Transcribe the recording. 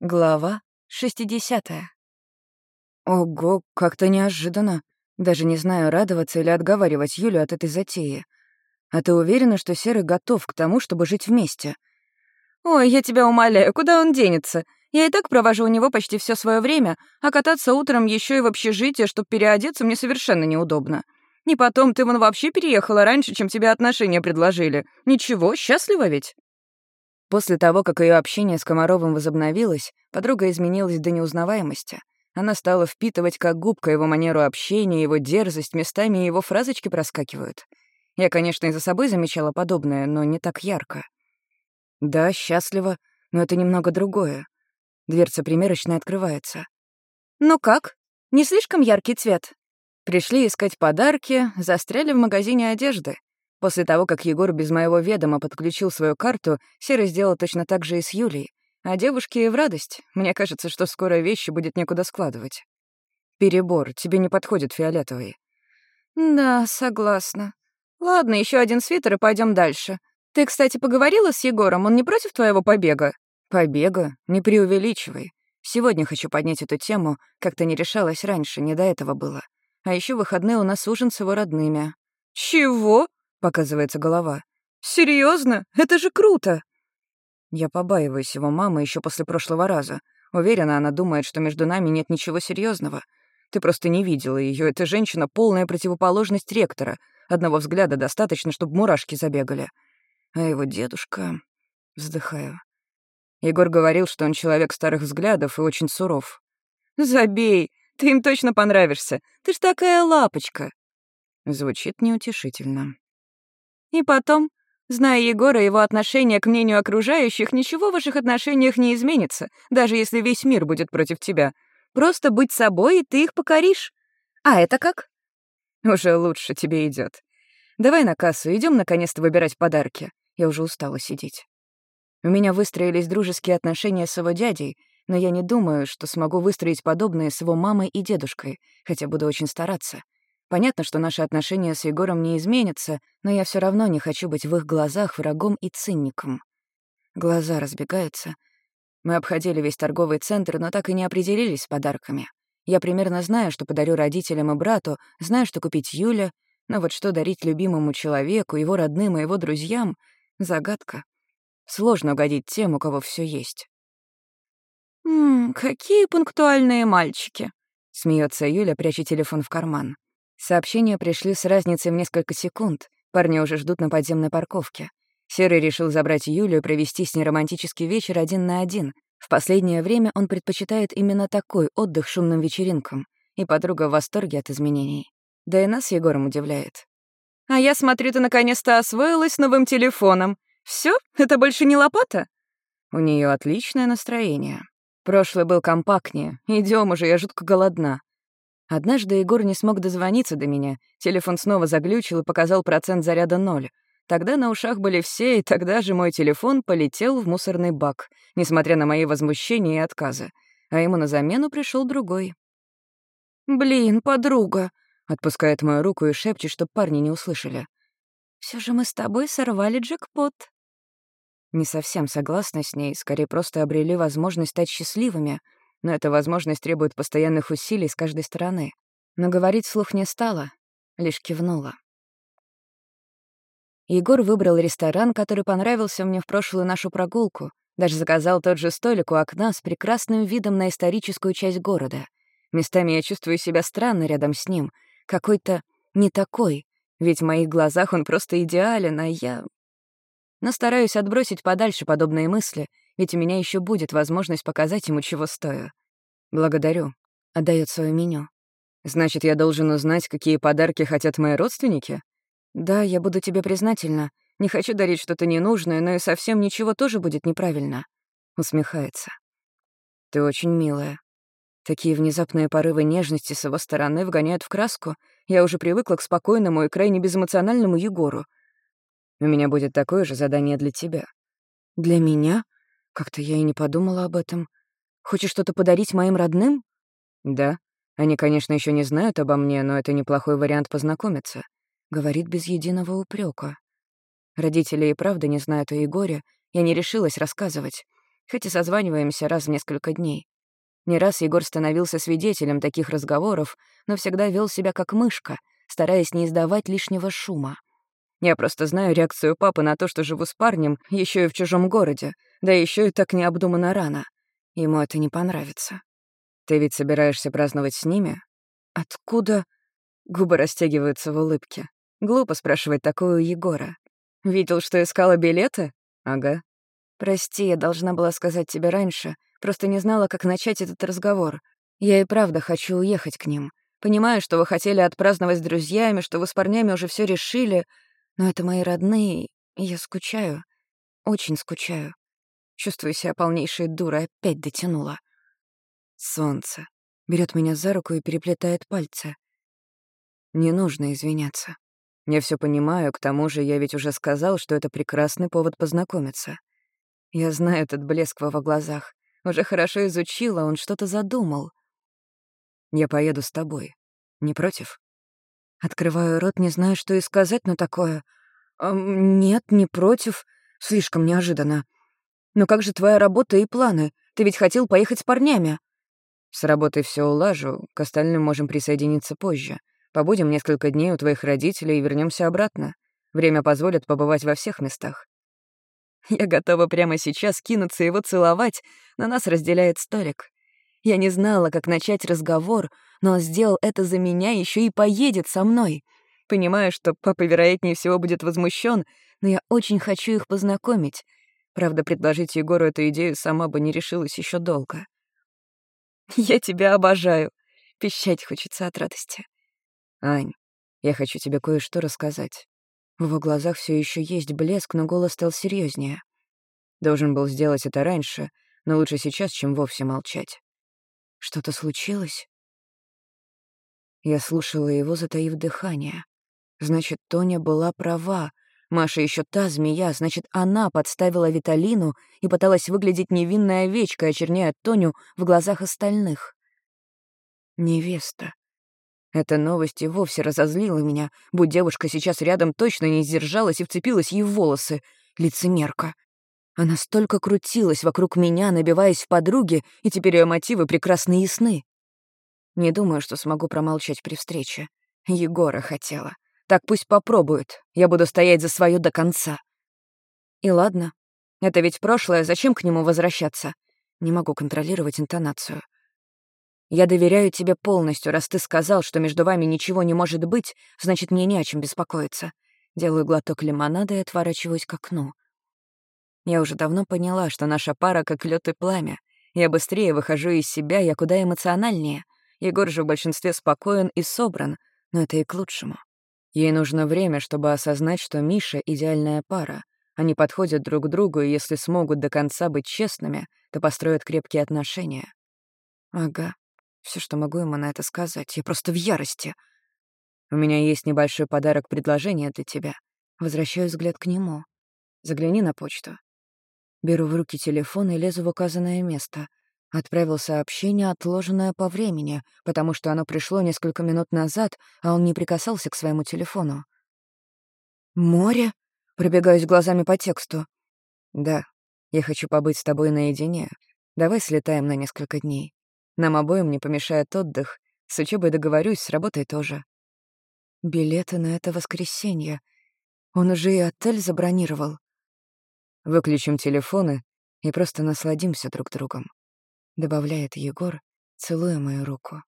Глава 60. Ого, как-то неожиданно. Даже не знаю, радоваться или отговаривать Юлю от этой затеи. А ты уверена, что Серый готов к тому, чтобы жить вместе? Ой, я тебя умоляю, куда он денется? Я и так провожу у него почти все свое время, а кататься утром еще и в общежитие, чтобы переодеться, мне совершенно неудобно. И потом, ты вон вообще переехала раньше, чем тебе отношения предложили. Ничего, счастлива ведь? После того, как ее общение с Комаровым возобновилось, подруга изменилась до неузнаваемости. Она стала впитывать как губка его манеру общения, его дерзость, местами его фразочки проскакивают. Я, конечно, и за собой замечала подобное, но не так ярко. Да, счастлива, но это немного другое. Дверца примерочной открывается. «Ну как? Не слишком яркий цвет?» Пришли искать подарки, застряли в магазине одежды. После того, как Егор без моего ведома подключил свою карту, Серый сделал точно так же и с Юлей. А девушке в радость. Мне кажется, что скоро вещи будет некуда складывать. Перебор, тебе не подходит фиолетовый. Да, согласна. Ладно, еще один свитер и пойдем дальше. Ты, кстати, поговорила с Егором? Он не против твоего побега? Побега? Не преувеличивай. Сегодня хочу поднять эту тему, как-то не решалась раньше, не до этого было. А еще выходные у нас ужин с его родными. Чего? — показывается голова. Серьезно? Это же круто!» Я побаиваюсь его мамы еще после прошлого раза. Уверена, она думает, что между нами нет ничего серьезного. Ты просто не видела ее. Эта женщина — полная противоположность ректора. Одного взгляда достаточно, чтобы мурашки забегали. А его дедушка... Вздыхаю. Егор говорил, что он человек старых взглядов и очень суров. «Забей! Ты им точно понравишься. Ты ж такая лапочка!» Звучит неутешительно. И потом, зная Егора и его отношение к мнению окружающих, ничего в ваших отношениях не изменится, даже если весь мир будет против тебя. Просто быть собой, и ты их покоришь. А это как? Уже лучше тебе идет. Давай на кассу, идем наконец-то выбирать подарки. Я уже устала сидеть. У меня выстроились дружеские отношения с его дядей, но я не думаю, что смогу выстроить подобные с его мамой и дедушкой, хотя буду очень стараться. Понятно, что наши отношения с Егором не изменятся, но я все равно не хочу быть в их глазах врагом и цинником. Глаза разбегаются. Мы обходили весь торговый центр, но так и не определились с подарками. Я примерно знаю, что подарю родителям и брату, знаю, что купить Юле, но вот что дарить любимому человеку, его родным и его друзьям — загадка. Сложно угодить тем, у кого все есть. «Ммм, какие пунктуальные мальчики!» — смеется Юля, пряча телефон в карман. Сообщения пришли с разницей в несколько секунд. Парни уже ждут на подземной парковке. Серый решил забрать Юлю и провести с ней романтический вечер один на один. В последнее время он предпочитает именно такой отдых шумным вечеринкам. И подруга в восторге от изменений. Да и нас Егором удивляет. «А я смотрю, ты наконец-то освоилась новым телефоном. Все? Это больше не лопата?» У нее отличное настроение. Прошлый был компактнее. Идем уже, я жутко голодна. Однажды Егор не смог дозвониться до меня. Телефон снова заглючил и показал процент заряда ноль. Тогда на ушах были все, и тогда же мой телефон полетел в мусорный бак, несмотря на мои возмущения и отказы. А ему на замену пришел другой. «Блин, подруга!» — отпускает мою руку и шепчет, чтоб парни не услышали. Все же мы с тобой сорвали джекпот». Не совсем согласна с ней, скорее просто обрели возможность стать счастливыми — но эта возможность требует постоянных усилий с каждой стороны. Но говорить вслух не стала, лишь кивнула. Егор выбрал ресторан, который понравился мне в прошлую нашу прогулку, даже заказал тот же столик у окна с прекрасным видом на историческую часть города. Местами я чувствую себя странно рядом с ним, какой-то не такой, ведь в моих глазах он просто идеален, а я... Но стараюсь отбросить подальше подобные мысли ведь у меня еще будет возможность показать ему, чего стою. Благодарю. Отдает свое меню. Значит, я должен узнать, какие подарки хотят мои родственники? Да, я буду тебе признательна. Не хочу дарить что-то ненужное, но и совсем ничего тоже будет неправильно. Усмехается. Ты очень милая. Такие внезапные порывы нежности с его стороны вгоняют в краску. Я уже привыкла к спокойному и крайне безэмоциональному Егору. У меня будет такое же задание для тебя. Для меня? Как-то я и не подумала об этом. Хочешь что-то подарить моим родным? Да. Они, конечно, еще не знают обо мне, но это неплохой вариант познакомиться. Говорит без единого упрека. Родители и правда не знают о Егоре, я не решилась рассказывать. хоть и созваниваемся раз в несколько дней. Не раз Егор становился свидетелем таких разговоров, но всегда вел себя как мышка, стараясь не издавать лишнего шума. Я просто знаю реакцию папы на то, что живу с парнем, еще и в чужом городе, да еще и так необдуманно рано. Ему это не понравится. Ты ведь собираешься праздновать с ними? Откуда? Губы растягиваются в улыбке. Глупо спрашивать такое у Егора. Видел, что искала билеты? Ага. Прости, я должна была сказать тебе раньше, просто не знала, как начать этот разговор. Я и правда хочу уехать к ним. Понимаю, что вы хотели отпраздновать с друзьями, что вы с парнями уже все решили, но это мои родные, и я скучаю. Очень скучаю. Чувствую себя полнейшей дурой, опять дотянула. Солнце. Берет меня за руку и переплетает пальцы. Не нужно извиняться. Я все понимаю, к тому же я ведь уже сказал, что это прекрасный повод познакомиться. Я знаю этот блеск в его глазах. Уже хорошо изучила, он что-то задумал. Я поеду с тобой. Не против? Открываю рот, не знаю, что и сказать, но такое... «Нет, не против. Слишком неожиданно. Но как же твоя работа и планы? Ты ведь хотел поехать с парнями». «С работой все улажу, к остальным можем присоединиться позже. Побудем несколько дней у твоих родителей и вернемся обратно. Время позволит побывать во всех местах». Я готова прямо сейчас кинуться его целовать, но нас разделяет столик. Я не знала, как начать разговор, но он сделал это за меня еще и поедет со мной. Понимаю, что папа, вероятнее всего, будет возмущен, но я очень хочу их познакомить. Правда, предложить Егору эту идею сама бы не решилась еще долго. «Я тебя обожаю», — пищать хочется от радости. «Ань, я хочу тебе кое-что рассказать». В его глазах все еще есть блеск, но голос стал серьезнее. Должен был сделать это раньше, но лучше сейчас, чем вовсе молчать. Что-то случилось? Я слушала его, затаив дыхание. Значит, Тоня была права. Маша еще та змея, значит, она подставила Виталину и пыталась выглядеть невинной овечкой, очерняя Тоню в глазах остальных. Невеста. Эта новость и вовсе разозлила меня. Будь девушка сейчас рядом, точно не сдержалась и вцепилась ей в волосы. Лицемерка. Она столько крутилась вокруг меня, набиваясь в подруги, и теперь ее мотивы прекрасно ясны. Не думаю, что смогу промолчать при встрече. Егора хотела. Так пусть попробует. Я буду стоять за свое до конца. И ладно. Это ведь прошлое, зачем к нему возвращаться? Не могу контролировать интонацию. Я доверяю тебе полностью, раз ты сказал, что между вами ничего не может быть, значит, мне не о чем беспокоиться. Делаю глоток лимонада и отворачиваюсь к окну. Я уже давно поняла, что наша пара как лед и пламя. Я быстрее выхожу из себя, я куда эмоциональнее. Егор же в большинстве спокоен и собран, но это и к лучшему. Ей нужно время, чтобы осознать, что Миша — идеальная пара. Они подходят друг к другу, и если смогут до конца быть честными, то построят крепкие отношения. Ага, все, что могу ему на это сказать. Я просто в ярости. У меня есть небольшой подарок-предложение для тебя. Возвращаю взгляд к нему. Загляни на почту. Беру в руки телефон и лезу в указанное место. Отправил сообщение, отложенное по времени, потому что оно пришло несколько минут назад, а он не прикасался к своему телефону. «Море?» — пробегаюсь глазами по тексту. «Да, я хочу побыть с тобой наедине. Давай слетаем на несколько дней. Нам обоим не помешает отдых. С учебой договорюсь, с работой тоже. Билеты на это воскресенье. Он уже и отель забронировал. Выключим телефоны и просто насладимся друг другом, добавляет Егор, целуя мою руку.